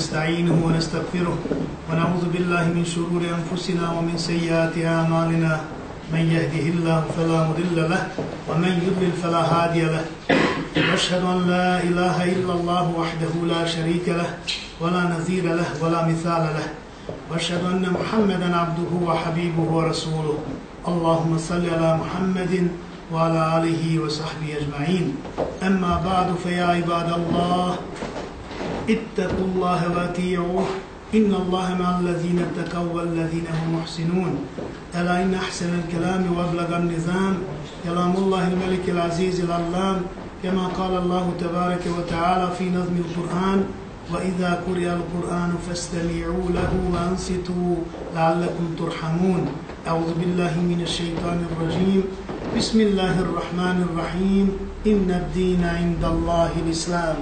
ونستعينه ونستغفره ونعوذ بالله من شرور أنفسنا ومن سيئات أعمالنا. من يهده الله فلا مضل له ومن يضلل فلا هادي له. وأشهد أن لا إله إلا الله وحده لا شريك له ولا نظير له ولا مثال له. وأشهد أن محمدا عبده وحبيبه ورسوله. اللهم صل على محمد وعلى آله وصحبه أجمعين. أما بعد فيا عباد الله اتقوا الله واتيعوه إن الله مع الذين اتقوا والذين هم محسنون. ألا إن أحسن الكلام وأبلغ النظام. كلام الله الملك العزيز العلام. كما قال الله تبارك وتعالى في نظم القرآن وإذا قرئ القرآن فاستمعوا له وأنصتوا لعلكم ترحمون. أعوذ بالله من الشيطان الرجيم. بسم الله الرحمن الرحيم. إن الدين عند الله الإسلام.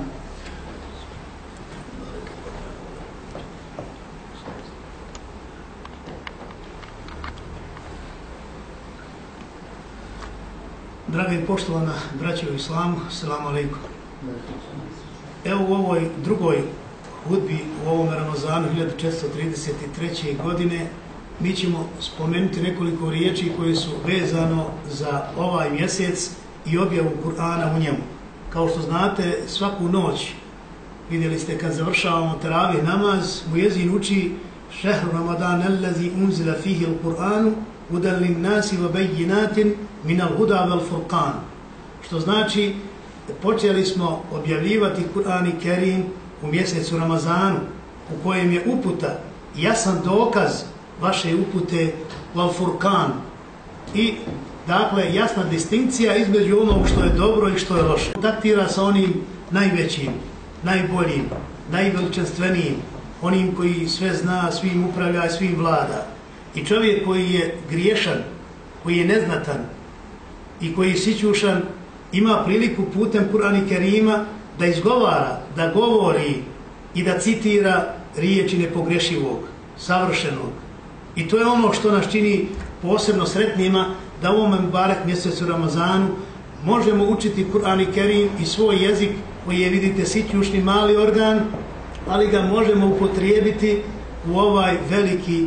Draga i poštovana braća u islamu, selamu alaikum. Evo u ovoj drugoj hudbi u ovom Ramazanu 1433. godine mi ćemo spomenuti nekoliko riječi koje su vezano za ovaj mjesec i objavu Kur'ana u njemu. Kao što znate, svaku noć, vidjeli ste kad završavamo teravih namaz, mu jezin uči šehru Ramadan allazi unzila fihi il-Kur'anu hudan lin nasi wa bayyinatin min al-huda wal furqan što znači počeli smo objavljivati Kur'an i Kerim u mjesecu Ramazanu u kojem je uputa jasan dokaz vaše upute wal furqan i dakle jasna distinkcija između onog što je dobro i što je loše. Kontaktira sa onim najvećim najboljim najveličanstvenijim onim koji sve zna svim upravlja i svim vlada. I čovjek koji je griješan, koji je neznatan i koji je sićušan, ima priliku putem Kur'ana Kerima da izgovara, da govori i da citira riječi nepogrešivog, savršenog. I to je ono što nas čini posebno sretnima da u ovom barek mjesecu Ramazanu možemo učiti Kur'an Kerim i svoj jezik koji je, vidite, sićušni mali organ, ali ga možemo upotrijebiti u ovaj veliki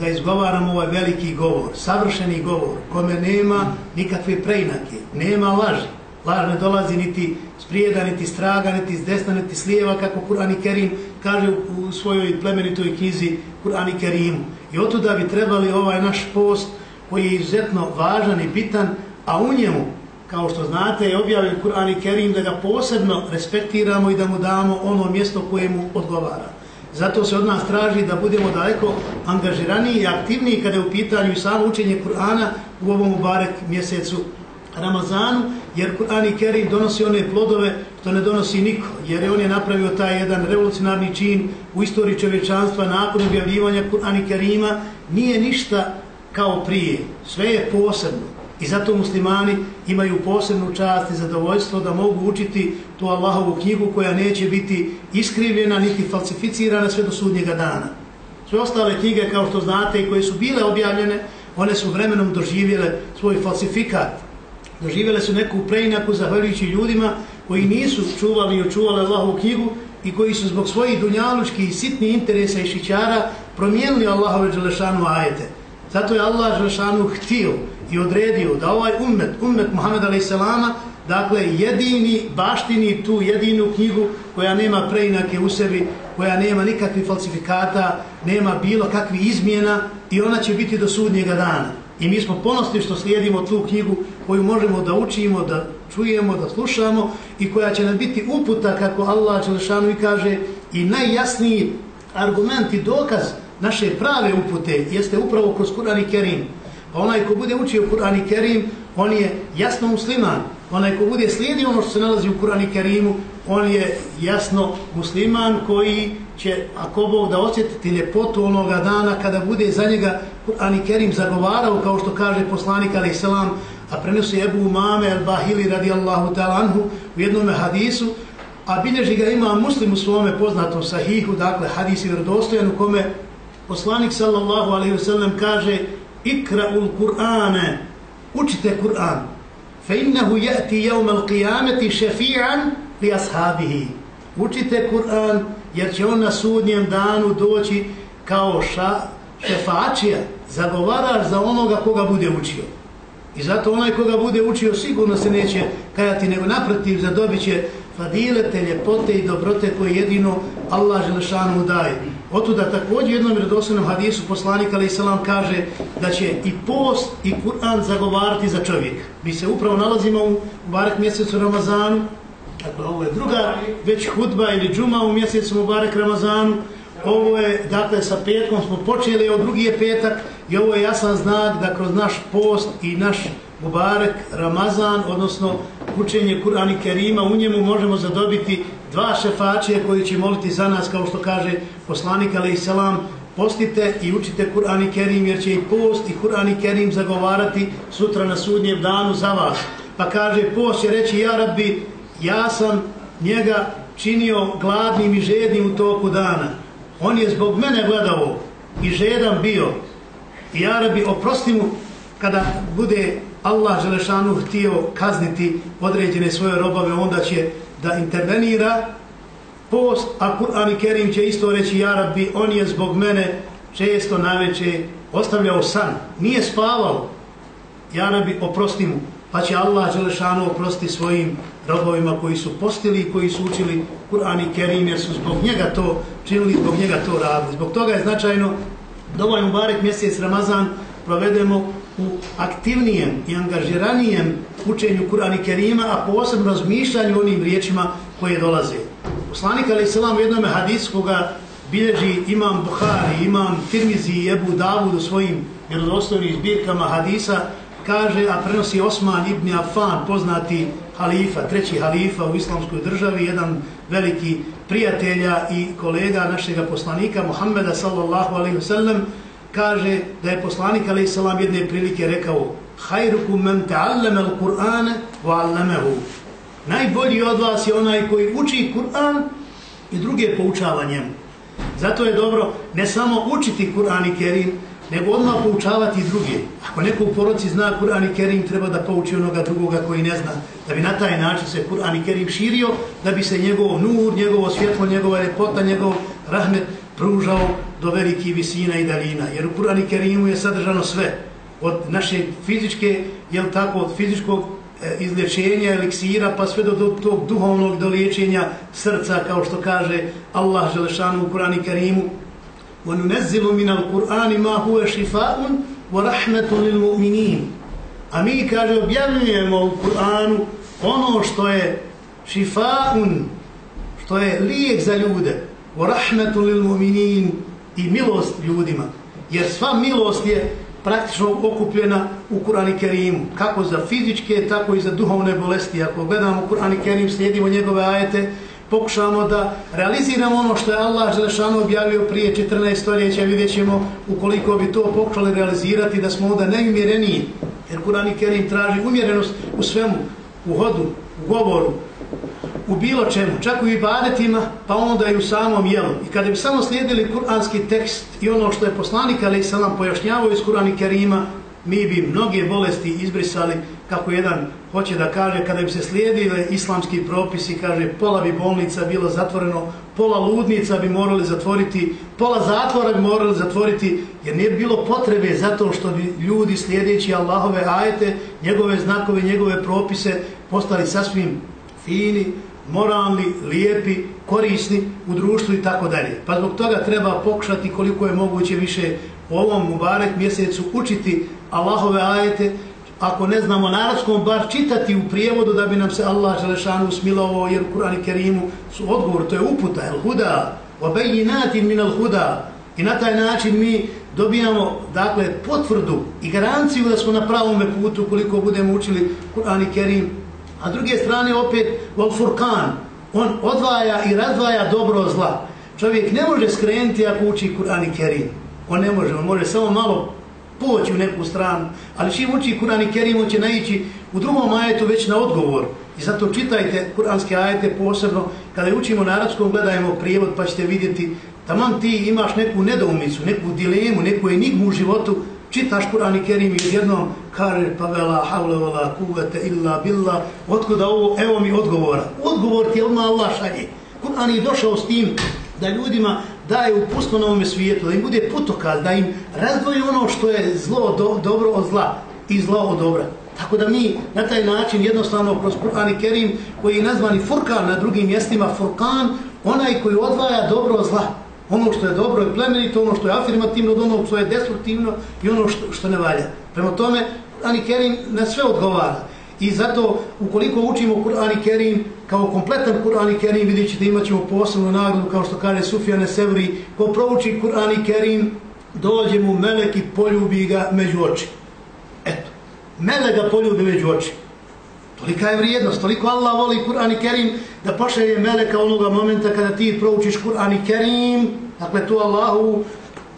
da izgovaram ovaj veliki govor, savršeni govor, kome nema nikakve preinake, nema laži. Laž ne dolazi niti s prijeda, niti s traga, niti s desna, niti s lijeva, kako Kur'an i Kerim kaže u svojoj plemenitoj knjizi Kur'an i Kerimu. I otuda bi trebali ovaj naš post, koji je izuzetno važan i bitan, a u njemu, kao što znate, je objavljen Kur'an i Kerim da ga posebno respektiramo i da mu damo ono mjesto koje mu odgovara. Zato se od nas traži da budemo daleko angažiraniji i aktivniji kada je u pitanju samo učenje Kur'ana u ovom Mubarek mjesecu Ramazanu, jer Kur'an i Kerim donosi one plodove što ne donosi niko, jer on je napravio taj jedan revolucionarni čin u istoriji čovječanstva nakon objavljivanja Kur'an i Kerima, nije ništa kao prije, sve je posebno. I zato muslimani imaju posebnu čast i zadovoljstvo da mogu učiti tu Allahovu knjigu koja neće biti iskrivljena niti falsificirana sve do sudnjega dana. Sve ostale knjige, kao što znate, koje su bile objavljene, one su vremenom doživjele svoj falsifikat. Doživjele su neku preinaku zahvaljujući ljudima koji nisu čuvali i očuvali Allahovu knjigu i koji su zbog svojih dunjalučkih i sitnih interesa i šićara promijenili Allahove Đelešanu ajete. Zato je Allah Đelešanu htio i odredio da ovaj ummet, ummet Muhammed a.s. dakle jedini baštini tu jedinu knjigu koja nema preinake u sebi, koja nema nikakvih falsifikata, nema bilo kakvi izmjena i ona će biti do sudnjega dana. I mi smo ponosni što slijedimo tu knjigu koju možemo da učimo, da čujemo, da slušamo i koja će nam biti uputa, kako Allah Čelešanu i kaže, i najjasniji argument i dokaz naše prave upute jeste upravo kroz Kur'an i Kerim. Pa onaj ko bude učio Kur'an i Kerim, on je jasno musliman. Onaj ko bude slijedio ono što se nalazi u Kur'an i Kerimu, on je jasno musliman koji će, ako Bog da osjetiti ljepotu onoga dana kada bude za njega Kur'an i Kerim zagovarao, kao što kaže poslanik alaih selam, a prenosi Ebu Umame al-Bahili radijallahu ta'ala anhu u jednom hadisu, a bilježi ga ima muslim u svome poznatom sahihu, dakle hadis je vrdostojan u kome poslanik sallallahu alaihi wasallam kaže ikra'ul Kur'ana, učite Kur'an, Fe innehu ya'ti yawm al-qiyamati shafi'an li ashabihi. Učite Kur'an jer će on na sudnjem danu doći kao ša, šefačija, zagovaraš za onoga koga bude učio. I zato onaj koga bude učio sigurno se neće kajati, nego naprotiv zadobit će fadilete, ljepote i dobrote koje jedino Allah Želešanu daje. Otuda također jednom redoslenom hadisu poslanik Ali Isalam kaže da će i post i Kur'an zagovarati za čovjek. Mi se upravo nalazimo u barek mjesecu Ramazanu, dakle ovo je druga već hudba ili džuma u mjesecu Mubarek Ramazanu, ovo je, dakle, sa petkom smo počeli, ovo drugi je petak i ovo je jasan znak da kroz naš post i naš Mubarek Ramazan, odnosno učenje Kur'ana Kerima, u njemu možemo zadobiti dva šefačije koji će moliti za nas, kao što kaže poslanik Ali Isalam, postite i učite Kur'ani Kerim, jer će i post i Kur'ani Kerim zagovarati sutra na sudnjem danu za vas. Pa kaže, post će reći, ja rabbi, ja sam njega činio gladnim i žednim u toku dana. On je zbog mene gledao i žedan bio. I ja rabbi, oprosti mu kada bude Allah Želešanu htio kazniti određene svoje robove, onda će da intervenira. Post, a Kur'an i Kerim će isto reći, ja rabbi, on je zbog mene često najveće ostavljao san, nije spavao, ja rabbi, oprosti mu, pa će Allah Želešanu oprosti svojim robovima koji su postili i koji su učili Kur'an i Kerim, jer su zbog njega to činili, zbog njega to radili. Zbog toga je značajno da ovaj Mubarek mjesec Ramazan provedemo u aktivnijem i angažiranijem učenju Kur'ana Kerima, a posebno razmišljanju onim riječima koje dolaze. Poslanik Ali Salam u jednom hadisu koga bilježi imam Buhari, imam Tirmizi i Ebu Davud u svojim vjerodostojnim zbirkama hadisa, kaže, a prenosi Osman ibn Affan, poznati halifa, treći halifa u islamskoj državi, jedan veliki prijatelja i kolega našega poslanika Muhammeda sallallahu alaihi wa sallam, kaže da je poslanik alaihi selam jedne prilike rekao Hajrukum men ta'allama al-Qur'ana wa 'allamahu. Najbolji od vas je onaj koji uči Kur'an i druge poučava njemu. Zato je dobro ne samo učiti Kur'an i Kerim, nego odmah poučavati druge. Ako neko u poroci zna Kur'an i Kerim, treba da pouči onoga drugoga koji ne zna. Da bi na taj način se Kur'an i Kerim širio, da bi se njegov nur, njegovo svjetlo, njegova repota, njegov rahmet pružao do velikih visina i daljina. Jer u Kur'an i Kerimu je sadržano sve od naše fizičke, jel tako, od fizičkog e, izlječenja, eliksira, pa sve do tog duhovnog doliječenja srca, kao što kaže Allah Želešanu u Kurani Karimu. وَنُنَزِّلُ مِنَ الْقُرْآنِ مَا هُوَ شِفَاءٌ وَرَحْمَةٌ لِلْمُؤْمِنِينَ A mi, kaže, objavljujemo u Kur'anu ono što je šifaun, što je lijek za ljude, وَرَحْمَةٌ لِلْمُؤْمِنِينَ i milost ljudima. Jer sva milost je praktično okupljena u Kur'an i Kerimu. Kako za fizičke, tako i za duhovne bolesti. Ako gledamo Kur'an i Kerim, slijedimo njegove ajete, pokušamo da realiziramo ono što je Allah Želešanu objavio prije 14 stoljeća, vidjet ćemo ukoliko bi to pokušali realizirati, da smo onda neumjereniji. Jer Kur'an i Kerim traži umjerenost u svemu, u hodu, u govoru, u bilo čemu, čak u ibadetima, pa onda i u samom jelu. I kada bi samo slijedili kuranski tekst i ono što je poslanik Ali Salam pojašnjavao iz Kurani Kerima, mi bi mnoge bolesti izbrisali, kako jedan hoće da kaže, kada bi se slijedili islamski propisi, kaže, pola bi bolnica bilo zatvoreno, pola ludnica bi morali zatvoriti, pola zatvora bi morali zatvoriti, jer nije bilo potrebe zato što bi ljudi slijedeći Allahove ajete, njegove znakove, njegove propise, postali sasvim fini, moralni, lijepi, korisni u društvu i tako dalje. Pa zbog toga treba pokušati koliko je moguće više u ovom Mubarek mjesecu učiti Allahove ajete, ako ne znamo narodskom, bar čitati u prijevodu da bi nam se Allah Želešanu usmilovao, jer u Kur'an i Kerimu su odgovor, to je uputa, el huda, obejinatin min el huda. I na taj način mi dobijamo dakle, potvrdu i garanciju da smo na pravom putu koliko budemo učili Kur'an i Kerim A druge strane opet Vol Furkan, on odvaja i razdvaja dobro od zla. Čovjek ne može skrenuti ako uči Kur'an i Kerim. On ne može, on može samo malo poći u neku stranu. Ali čim uči Kur'an i Kerim, on će naići u drugom ajetu već na odgovor. I zato čitajte kuranske ajete posebno. Kada učimo na arapskom, gledajmo prijevod pa ćete vidjeti Taman ti imaš neku nedoumicu, neku dilemu, neku enigmu u životu, čitaš Kur'an i Kerim i jednom kare pa vela havle vela kuvete illa billah otkuda ovo, evo mi odgovora odgovor ti je odmah Allah šalje Kur'an je došao s tim da ljudima daje upustvo na ovome svijetu, da im bude putokaz, da im razdvoji ono što je zlo do, dobro od zla i zlo od dobra. Tako da mi na taj način jednostavno kroz Kur'an i Kerim koji je nazvani Furkan na drugim mjestima, Furkan, onaj koji odvaja dobro od zla. Ono što je dobro i plemenito, ono što je afirmativno od onog što je destruktivno i ono što, što ne valja. Prema tome, Kur'an Kerim na sve odgovara. I zato, ukoliko učimo Kur'an i Kerim, kao kompletan Kur'an i Kerim, vidjet ćete imat ćemo posebnu nagradu, kao što kaže Sufjane Sevri, ko prouči Kur'an i Kerim, dođe mu melek i poljubi ga među oči. Eto, melek ga poljubi među oči. Tolika je vrijednost, toliko Allah voli Kur'an i Kerim, da pošalje meleka onoga momenta kada ti proučiš Kur'an i Kerim, dakle tu Allahu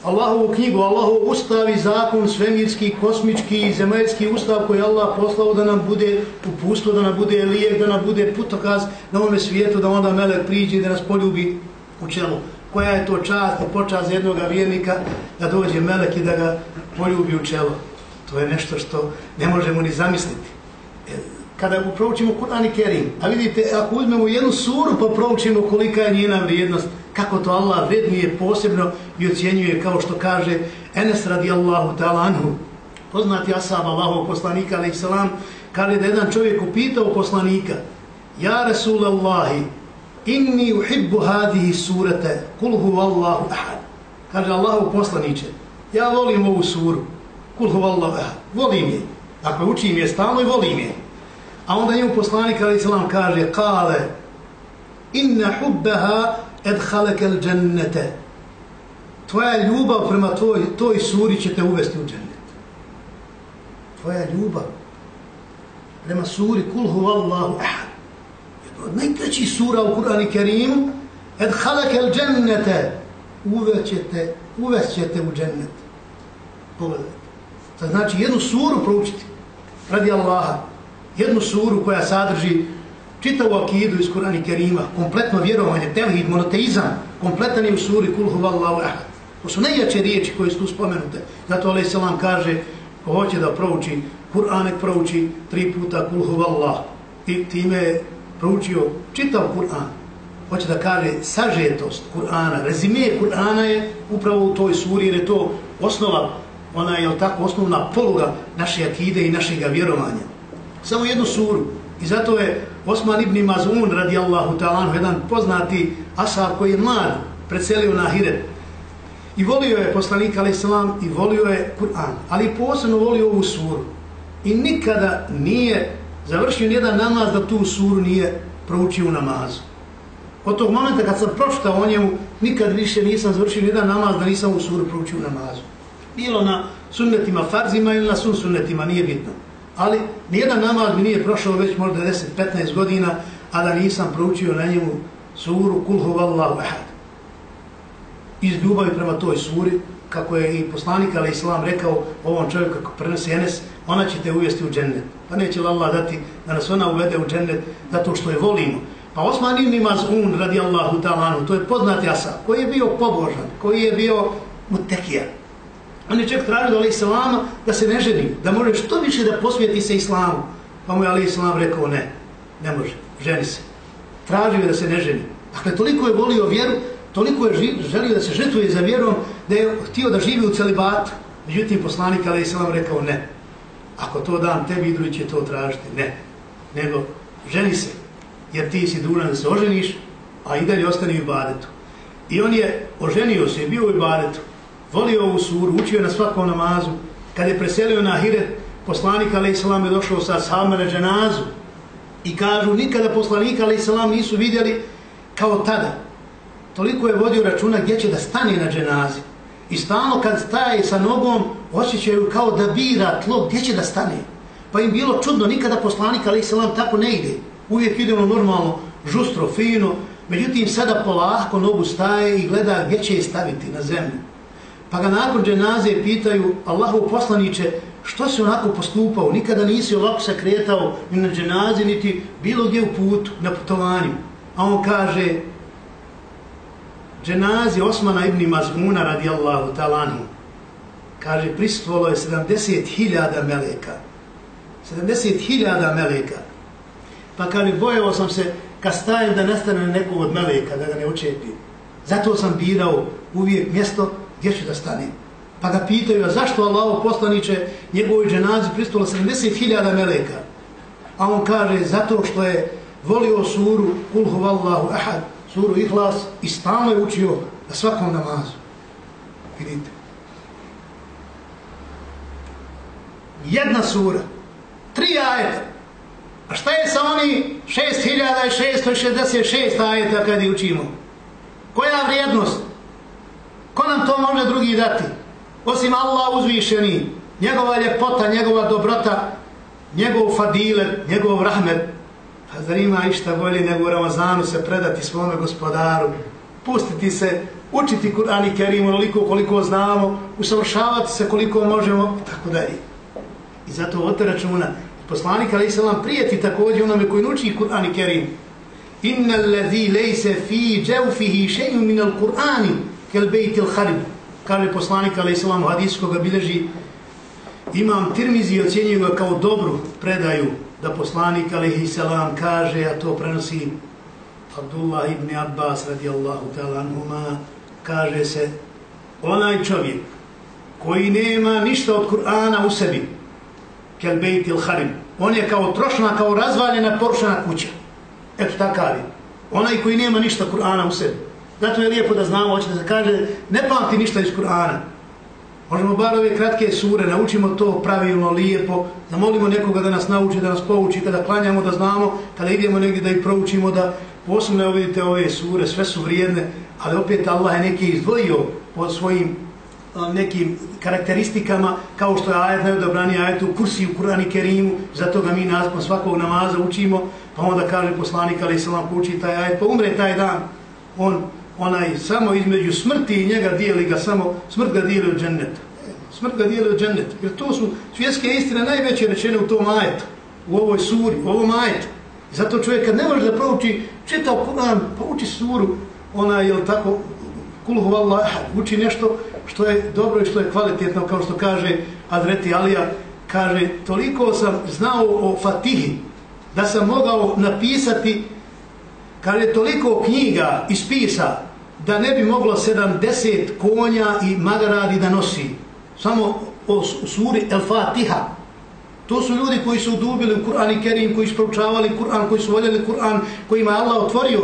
Allahovu knjigu, Allahov ustav i zakon, svemirski, kosmički, zemaljski ustav koji Allah poslao da nam bude upustvo, da nam bude lijek, da nam bude putokaz na ovome svijetu, da onda Melek priđe da nas poljubi u čelu. Koja je to čast i počast jednog vjernika da dođe Melek i da ga poljubi u čelo. To je nešto što ne možemo ni zamisliti. Kada proučimo Kur'an i Kerim, a vidite, ako uzmemo jednu suru pa proučimo kolika je njena vrijednost, kako to Allah vrednije posebno i ocjenjuje kao što kaže Enes radijallahu ta'ala anhu. Poznati asab Allahov poslanika alaih salam je da jedan čovjek upitao poslanika Ja Rasulallahi inni uhibbu hadihi surate kulhu Allahu ahad. Kaže Allahov poslaniće ja volim ovu suru kulhu Allahu ahad. Volim je. Dakle učim je stalno i volim je. A onda njemu poslanik alaih salam kaže kale inna hubbaha edhaleke al džennete. Tvoja ljubav prema toj, toj suri će te uvesti u džennet. Tvoja ljubav prema suri kulhu Allahu ahad. Jedno od najkraćih sura u Kur'an i Kerimu edhaleke al džennete uvećete, uvešćete u džennet. Pogledajte. To znači jednu suru proučiti radi Allaha. Jednu suru koja sadrži čitavu akidu iz Kur'ana Kerima, kompletno vjerovanje, tevhid, monoteizam, kompletan je u suri Kul huvallahu ahad. To su najjače riječi koje su tu spomenute. Zato Ali Selam kaže, ko hoće da prouči Kur'an, prouči tri puta Kul huvallahu. I time je proučio čitav Kur'an. Hoće da kaže sažetost Kur'ana, rezime Kur'ana je upravo u toj suri, jer je to osnova, ona je tako osnovna poluga naše akide i našeg vjerovanja. Samo jednu suru. I zato je Osman ibn Mazun radijallahu ta'ala jedan poznati asar koji je mlad preselio na Hiret. I volio je poslanik alaih salam i volio je Kur'an. Ali posebno volio ovu suru. I nikada nije završio nijedan namaz da tu suru nije proučio u namazu. Od tog momenta kad sam pročitao o njemu, nikad više nisam završio nijedan namaz da nisam u suru proučio u namazu. Bilo na sunnetima farzima ili na sun sunnetima, nije bitno ali nijedan namaz mi nije prošao već možda 10-15 godina, a da nisam proučio na njemu suru Kulhu huvallahu ahad. Iz ljubavi prema toj suri, kako je i poslanik ali islam rekao ovom čovjeku kako prenosi Enes, ona će te uvesti u džennet. Pa neće li Allah dati da nas ona uvede u džennet zato što je volimo. Pa Osman ibn Mazun radijallahu ta'ala to je poznati asa, koji je bio pobožan, koji je bio mutekija, On je čak tražio ali islama da se ne ženi, da može što više da posvijeti se islamu. Pa mu je ali islam rekao ne, ne može, ženi se. Tražio je da se ne ženi. Dakle, toliko je volio vjeru, toliko je želio da se žetuje za vjerom, da je htio da živi u celibatu. Međutim, poslanik ali islam rekao ne. Ako to dam tebi, drugi će to tražiti. Ne. Nego, ženi se, jer ti si dužan da se oženiš, a i dalje ostani u ibadetu. I on je oženio se i bio u ibadetu volio ovu suru, učio na svakom namazu. Kad je preselio na Hiret, poslanik alaih je došao sa sahabima na dženazu. I kažu, nikada poslanika alaih nisu vidjeli kao tada. Toliko je vodio računa gdje će da stane na dženazi. I stalno kad staje sa nogom, osjećaju kao da bira tlo gdje će da stane. Pa im bilo čudno, nikada poslanik alaih tako ne ide. Uvijek idemo ono normalno, žustro, fino. Međutim, sada polako nogu staje i gleda gdje će je staviti na zemlju. Pa ga nakon dženaze pitaju, Allahu poslaniće, što si onako postupao? Nikada nisi ovako se kretao ni na dženazi, niti bilo gdje u putu, na putovanju. A on kaže, dženazi Osmana ibn Mazmuna radijallahu talanu, kaže, pristvolo je 70.000 meleka. 70.000 meleka. Pa kaže, bojao sam se kad stajem da nestane nekog od meleka, da ga ne očepi. Zato sam birao uvijek mjesto gdje će da stane? Pa ga pitaju, a zašto Allaho poslaniće njegovoj dženazi pristula 70.000 meleka? A on kaže, zato što je volio suru Kul huvallahu ahad, suru ihlas i stalno je učio na svakom namazu. Vidite. Jedna sura, tri ajeta. A šta je sa oni 6666 ajeta kad je učimo? Koja vrijednost? Ko nam to može drugi dati? Osim Allah uzvišeni, njegova ljepota, njegova dobrota, njegov fadile, njegov rahmet. Pa zar ima išta bolje nego u Ramazanu se predati svome gospodaru, pustiti se, učiti Kur'an i Kerim onoliko koliko znamo, usavršavati se koliko možemo, tako dalje. I zato vodite računa, poslanik ali se prijeti također onome koji uči Kur'an i Kerim. Inna allazi lejse fi džavfihi šeju minal Kur'ani kel bejti al harib. Kaže poslanik ali se vam hadisko bilježi imam tirmizi i ocjenjuju ga kao dobru predaju da poslanik alaihi salam kaže, a to prenosi Abdullah ibn Abbas radijallahu ta'ala anhuma, kaže se, onaj čovjek koji nema ništa od Kur'ana u sebi, kel bejt il harim, on je kao trošna, kao razvaljena poršana kuća. Eto takav je. Onaj koji nema ništa Kur'ana u sebi. Zato je lijepo da znamo, hoće da se kaže, ne pamti ništa iz Kur'ana. Možemo bar ove kratke sure, naučimo to pravilno, lijepo, zamolimo nekoga da nas nauči, da nas pouči, kada klanjamo, da znamo, kada idemo negdje da ih proučimo, da posebno vidite ove sure, sve su vrijedne, ali opet Allah je neki izdvojio po svojim nekim karakteristikama, kao što je ajet najodobrani ajet u kursi u Kurani Kerimu, zato ga mi naspom svakog namaza učimo, pa onda kaže poslanik, ali se vam pouči taj ajet, pa umre taj dan, on onaj samo između smrti i njega dijeli ga samo, smrt ga dijeli od dženneta. Smrt ga dijeli od dženneta. Jer to su svjetske istine najveće rečene u tom ajetu, u ovoj suri, u ovom ajetu. I zato čovjek kad ne može da prouči, čitao Kur'an, pa uči suru, ona je tako, kulhu Allah, uči nešto što je dobro i što je kvalitetno, kao što kaže Adreti Alija, kaže, toliko sam znao o Fatihi, da sam mogao napisati kaže toliko knjiga ispisa da ne bi moglo 70 konja i magaradi da nosi. Samo o suri El Fatiha. To su ljudi koji su udubili u Kur'an i Kerim, koji su proučavali Kur'an, koji su voljeli Kur'an, kojima je Allah otvorio,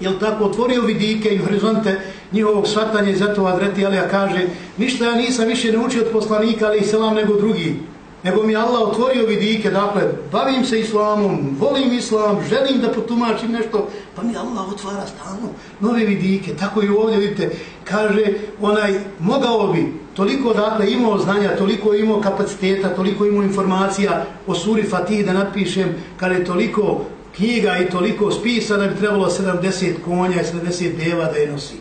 jel tako, otvorio vidike i horizonte njihovog svatanja i zato Adreti Alija kaže ništa ja nisam više naučio od poslanika, ali i selam nego drugi nego mi Allah otvorio vidike, dakle, bavim se islamom, volim islam, želim da potumačim nešto, pa mi Allah otvara stalno nove vidike, tako i ovdje vidite, kaže, onaj, mogao bi, toliko, dakle, imao znanja, toliko imao kapaciteta, toliko imao informacija o suri Fatih da napišem, kada je toliko knjiga i toliko spisa da bi trebalo 70 konja i 70 deva da je nosi.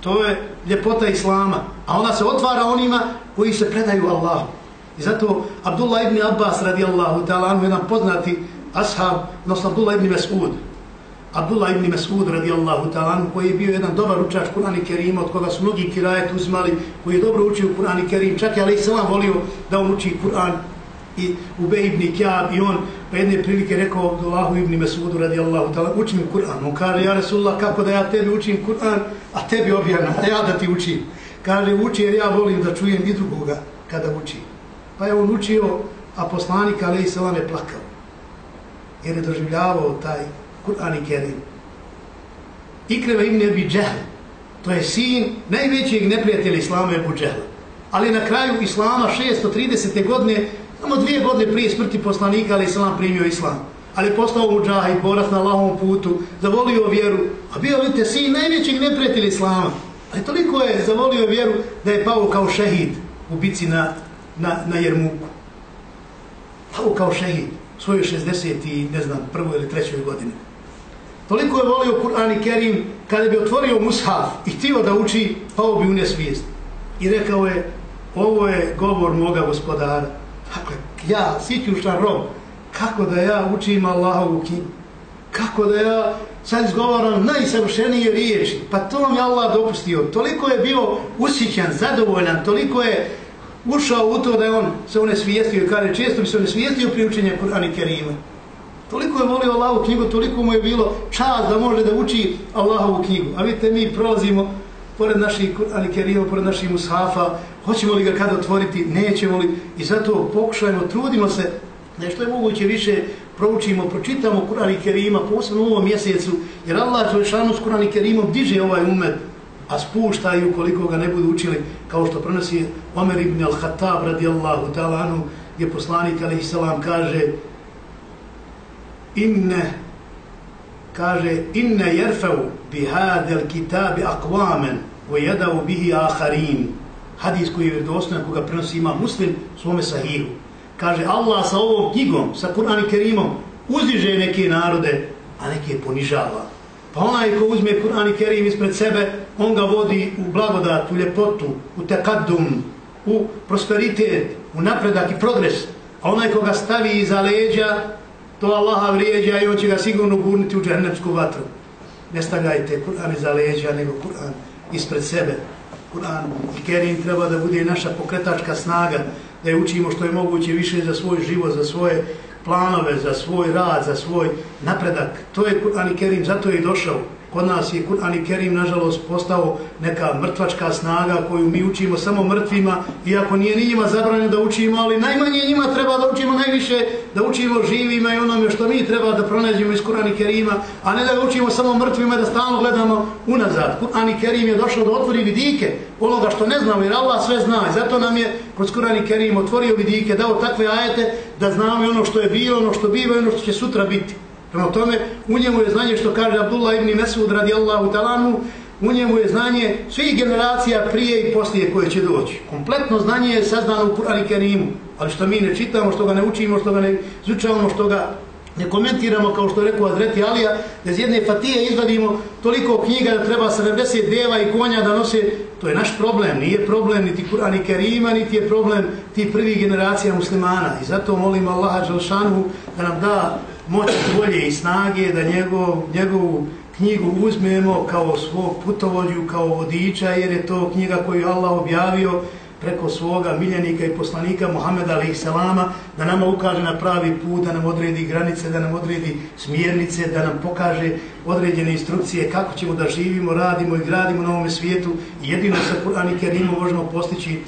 To je ljepota Islama, a ona se otvara onima koji se predaju Allahu. I zato Abdullah ibn Abbas radijallahu ta'ala anhu jedan poznati ashab, odnosno Abdullah ibn Mas'ud. Abdullah ibn Mas'ud radijallahu ta'ala anhu koji je bio jedan dobar učač Kur'an i Kerima od koga su mnogi kirajet uzmali, koji je dobro učio Kur'an i Kerim, čak je ali selam volio da on uči Kur'an i Ubej ibn Kjab i on pa jedne prilike rekao Abdullahu ibn Mesudu radijallahu ta'ala uči mi Kur'an. On kaže, ja Resulullah, kako da ja tebi učim Kur'an, a tebi objavljam, a ja da ti učim. Kaže, uči jer ja volim da čujem i drugoga kada učim. Pa je on učio, a poslanik Ali Isalam je plakao. Jer je doživljavao taj Kur'an i Kerim. Ikreva im ne džehl. To je sin najvećeg neprijatelja Islama Ebu Džehla. Ali na kraju Islama 630. godine, samo dvije godine prije smrti poslanika, ali Islam primio Islam. Ali postao postao muđahid, borac na lahom putu, zavolio vjeru. A bio, vidite, sin najvećeg neprijatelja Islama. Ali toliko je zavolio vjeru da je pao kao šehid u bici na na, na Jermuku. Pao kao šehid, svoje 60. i ne znam, prvoj ili trećoj godine. Toliko je volio Kur'an i Kerim, kada bi otvorio mushaf i htio da uči, pao bi u nesvijest. I rekao je, ovo je govor moga gospodara. Dakle, ja, sićušan rob, kako da ja učim Allahovu knjigu? Kako da ja sad izgovaram najsavršenije riječi? Pa to vam je Allah dopustio. Toliko je bio usjećan, zadovoljan, toliko je ušao u to da je on se one svijestio i kaže često bi se one svijestio pri učenju Kur'ana i Kerima. Toliko je volio Allahovu knjigu, toliko mu je bilo čas da može da uči Allahovu knjigu. A vidite, mi prolazimo pored naših Kur'ani Kerima, pored naših Mushafa, hoćemo li ga kada otvoriti, nećemo li, i zato pokušajmo, trudimo se da što je moguće više proučimo, pročitamo Kur'an i Kerima, posebno u ovom mjesecu, jer Allah Đelešanu s Kur'an i Kerimom diže ovaj umet, a spušta i ukoliko ga ne budu učili, kao što prenosi Omer ibn al-Hattab radijallahu ta'ala anu, gdje poslanik alaihi salam kaže inne kaže inne jerfeu bi hadel kitabi akvamen o jedavu bihi aharin hadis koji je vjerodostan koga prenosi ima muslim svome sahihu. Kaže Allah sa ovom knjigom sa Kur'an i Kerimom uziže neke narode a neke ponižava. Pa onaj ko uzme Kur'an i Kerim ispred sebe on ga vodi u blagodat, u ljepotu u tekadum, u prosperitet u napredak i progres a onaj ko ga stavi iza leđa to Allaha vrijeđa i on će ga sigurno gurniti u džahnemsku vatru. Ne stavljajte Kur'an iza leđa, nego Kur'an ispred sebe. Kur'an i Kerim treba da bude naša pokretačka snaga, da je učimo što je moguće više za svoj život, za svoje planove, za svoj rad, za svoj napredak. To je Kur'an i Kerim, zato je i došao. Kod nas je Kur'an i Kerim, nažalost, postao neka mrtvačka snaga koju mi učimo samo mrtvima, iako nije ni njima zabranjeno da učimo, ali najmanje njima treba da učimo najviše, da učimo živima i onome što mi treba da pronađemo iz Kur'an i Kerima, a ne da ga učimo samo mrtvima da stalno gledamo unazad. Kur'an i Kerim je došao da otvori vidike onoga što ne znamo, jer Allah sve zna. I zato nam je kroz Kur'an i Kerim otvorio vidike, dao takve ajete da znamo ono što je bilo, ono što biva i ono što će sutra biti. Prema tome, u njemu je znanje što kaže Abdullah ibn Mesud radijallahu talanu, u njemu je znanje svih generacija prije i poslije koje će doći. Kompletno znanje je saznano u Kur'an i Kerimu, ali što mi ne čitamo, što ga ne učimo, što ga ne zučavamo, što ga ne komentiramo, kao što rekao Azreti Alija, da iz jedne fatije izvadimo toliko knjiga da treba 70 deva i konja da nose, to je naš problem, nije problem niti Kur'an i Kerima, niti je problem ti prvi generacija muslimana. I zato molim Allaha Đelšanu da nam da moći volje i snage da njegov, njegovu knjigu uzmemo kao svog putovodju, kao vodiča, jer je to knjiga koju Allah objavio preko svoga miljenika i poslanika Muhammeda alaih salama, da nama ukaže na pravi put, da nam odredi granice, da nam odredi smjernice, da nam pokaže određene instrukcije kako ćemo da živimo, radimo i gradimo na ovom svijetu. Jedino sa Kur'an i Kerimom možemo postići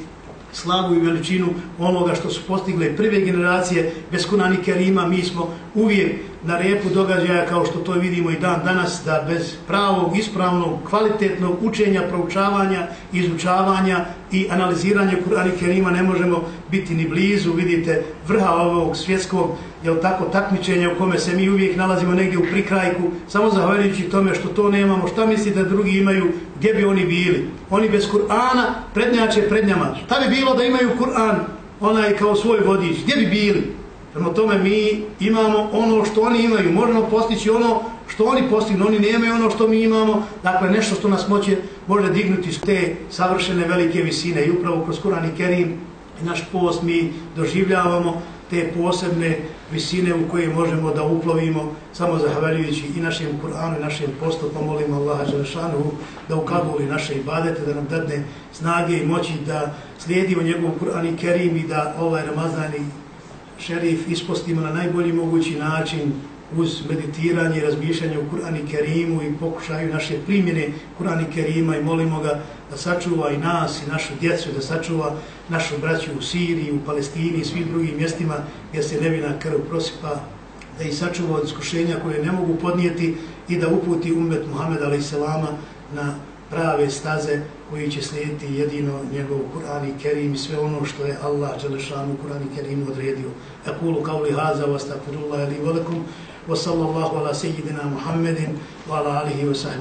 slavu i veličinu onoga što su postigle prve generacije. Bez Kunani Kerima, mi smo uvijek na repu događaja kao što to vidimo i dan danas, da bez pravog, ispravnog, kvalitetnog učenja, proučavanja, izučavanja i analiziranja Kur'ana Kerima ne možemo biti ni blizu, vidite, vrha ovog svjetskog jel tako, takmičenja u kome se mi uvijek nalazimo negdje u prikrajku, samo zahvaljujući tome što to nemamo, šta mislite da drugi imaju, gdje bi oni bili? Oni bez Kur'ana prednjače pred njama. Šta bi bilo da imaju Kur'an onaj kao svoj vodič? Gdje bi bili? Prema tome mi imamo ono što oni imaju, možemo postići ono što oni postignu, oni nemaju ono što mi imamo, dakle nešto što nas moće, može dignuti s te savršene velike visine. I upravo kroz Kur'an i Kerim i naš post mi doživljavamo te posebne visine u koje možemo da uplovimo samo zahvaljujući i našem Kur'anu i našem postu, pa molimo Allaha Đelešanu da ukabuli naše ibadete, da nam dadne snage i moći da slijedimo njegov Kur'an i Kerim i da ovaj Ramazan i šerif ispostimo na najbolji mogući način uz meditiranje i razmišljanje u Kur'an i Kerimu i pokušaju naše primjene Kur'an i Kerima i molimo ga da sačuva i nas i našu djecu, da sačuva našu braću u Siriji, u Palestini i svim drugim mjestima gdje se nevina krv prosipa, da ih sačuva od iskušenja koje ne mogu podnijeti i da uputi umet Muhammed a.s. na prave staze koji će slijediti jedino njegov Kur'an i Kerim i sve ono što je Allah Đelešanu Kur'an i Kerim odredio. Ekulu kavli haza wa stakfirullah ili velikum wa sallallahu ala sejidina Muhammedin wa ala alihi wa sahbihi.